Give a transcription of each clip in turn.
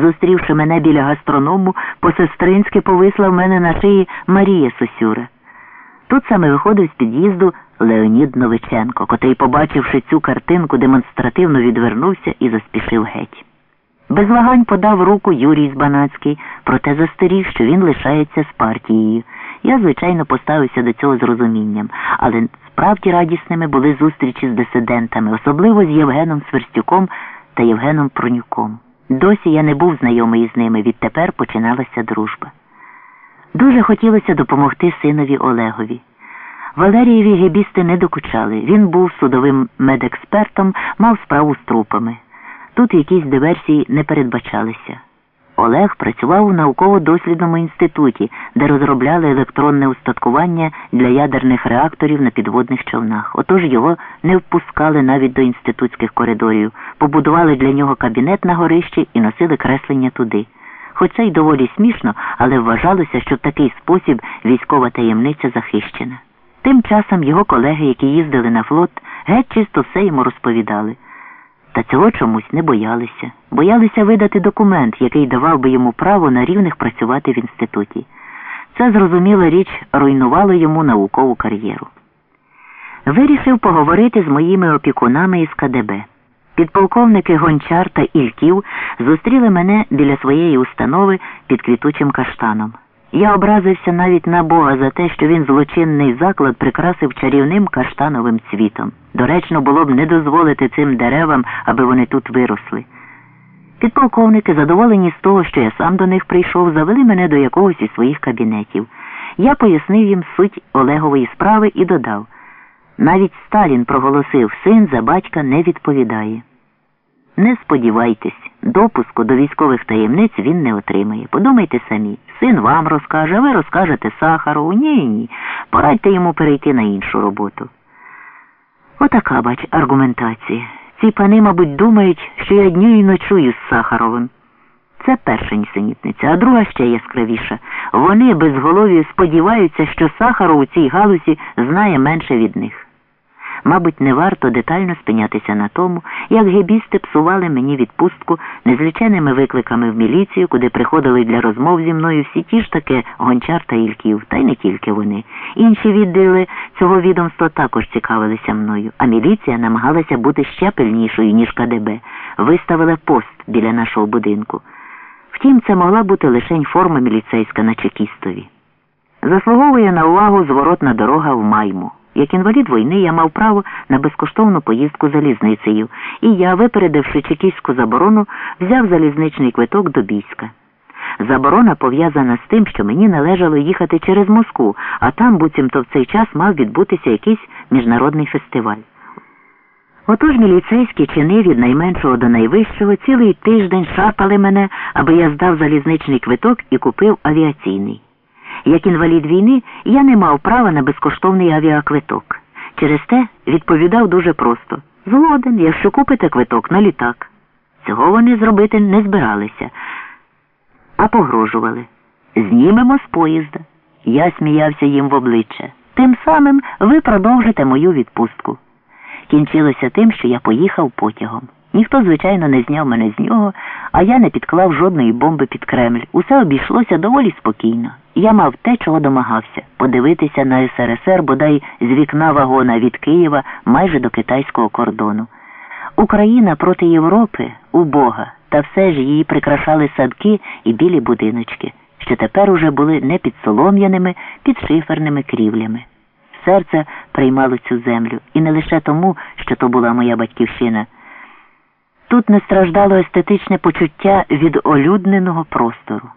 Зустрівши мене біля гастроному, по-сестринськи повисла в мене на шиї Марія Сосюра. Тут саме виходив з під'їзду Леонід Новиченко, котрий, побачивши цю картинку, демонстративно відвернувся і заспішив геть. Без вагань подав руку Юрій Збанацький, проте застеріг, що він лишається з партією. Я, звичайно, поставився до цього з розумінням, але справді радісними були зустрічі з дисидентами, особливо з Євгеном Сверстюком та Євгеном Пронюком. Досі я не був знайомий з ними, відтепер починалася дружба. Дуже хотілося допомогти синові Олегові. Валерієві гебісти не докучали. Він був судовим медекспертом, мав справу з трупами. Тут якісь диверсії не передбачалися. Олег працював у науково-дослідному інституті, де розробляли електронне устаткування для ядерних реакторів на підводних човнах. Отож його не впускали навіть до інститутських коридорів, побудували для нього кабінет на горищі і носили креслення туди. Хоч це й доволі смішно, але вважалося, що в такий спосіб військова таємниця захищена. Тим часом його колеги, які їздили на флот, геть чисто все йому розповідали. Та цього чомусь не боялися. Боялися видати документ, який давав би йому право на рівних працювати в інституті. Це, зрозуміла річ, руйнувало йому наукову кар'єру. Вирішив поговорити з моїми опікунами із КДБ. Підполковники Гончар та Ільків зустріли мене біля своєї установи під квітучим каштаном. Я образився навіть на Бога за те, що він злочинний заклад прикрасив чарівним каштановим цвітом. Доречно було б не дозволити цим деревам, аби вони тут виросли. Підполковники, задоволені з того, що я сам до них прийшов, завели мене до якогось із своїх кабінетів. Я пояснив їм суть Олегової справи і додав навіть Сталін проголосив, син за батька не відповідає. Не сподівайтесь, допуску до військових таємниць він не отримає. Подумайте самі, син вам розкаже, а ви розкажете Сахарову. Ні, ні. Порадьте йому перейти на іншу роботу. Отака, бач, аргументація. Ці пани, мабуть, думають, що я дню і ночую з Сахаровим. Це перша нісенітниця, а друга ще яскравіша. Вони безголові сподіваються, що Сахаров у цій галузі знає менше від них. Мабуть, не варто детально спинятися на тому, як гебісти псували мені відпустку незліченими викликами в міліцію, куди приходили для розмов зі мною всі ті ж таки гончар та ільків, та й не тільки вони. Інші відділи цього відомства також цікавилися мною, а міліція намагалася бути ще пильнішою, ніж КДБ, виставила пост біля нашого будинку. Втім, це могла бути лише форма міліцейська на чекістові. Заслуговує на увагу зворотна дорога в Майму. Як інвалід війни я мав право на безкоштовну поїздку залізницею, і я, випередивши чекістську заборону, взяв залізничний квиток до Бійська. Заборона пов'язана з тим, що мені належало їхати через Москву, а там, буцімто в цей час мав відбутися якийсь міжнародний фестиваль. Отож міліцейські чини від найменшого до найвищого цілий тиждень шарпали мене, аби я здав залізничний квиток і купив авіаційний. Як інвалід війни я не мав права на безкоштовний авіаквиток. Через те відповідав дуже просто згоден, якщо купите квиток на літак. Цього вони зробити не збиралися, а погрожували. Знімемо з поїзда. Я сміявся їм в обличчя. Тим самим ви продовжите мою відпустку. Кінчилося тим, що я поїхав потягом. Ніхто, звичайно, не зняв мене з нього, а я не підклав жодної бомби під Кремль. Усе обійшлося доволі спокійно. Я мав те, чого домагався подивитися на СРСР, бодай з вікна вагона від Києва майже до китайського кордону. Україна проти Європи убога, та все ж її прикрашали садки і білі будиночки, що тепер уже були не під солом'яними, під шиферними крівлями. Серце приймало цю землю, і не лише тому, що то була моя батьківщина. Тут не страждало естетичне почуття від олюдненого простору.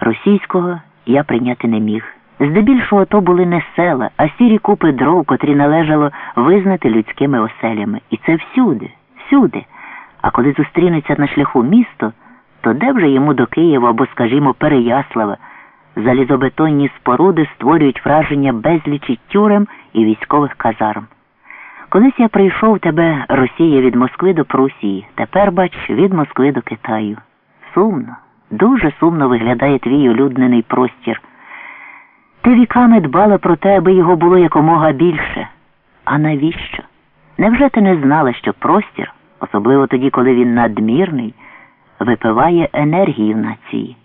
Російського я прийняти не міг. Здебільшого то були не села, а сірі купи дров, котрі належало визнати людськими оселями. І це всюди, всюди. А коли зустрінеться на шляху місто, то де вже йому до Києва або, скажімо, Переяслава, залізобетонні споруди створюють враження безлічі тюрем і військових казарм. Колись я прийшов тебе, Росія, від Москви до Прусії, тепер, бач, від Москви до Китаю. Сумно, дуже сумно виглядає твій улюднений простір. Ти віками дбала про те, аби його було якомога більше. А навіщо? Невже ти не знала, що простір, особливо тоді, коли він надмірний, випиває енергію нації.